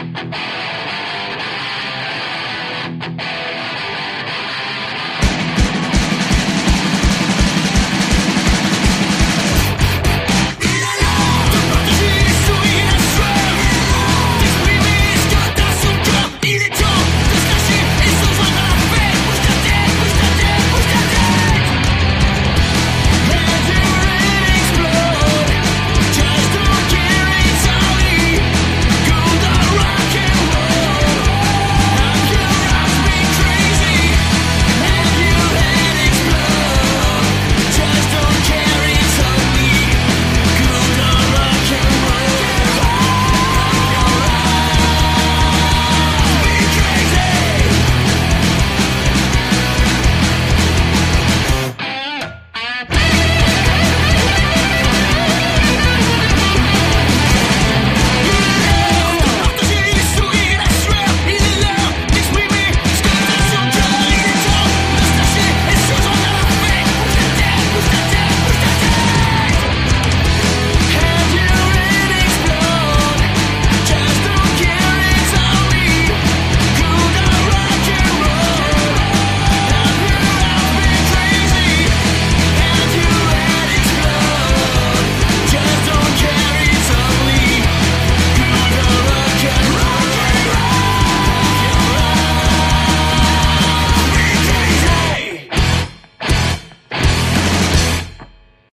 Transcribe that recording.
you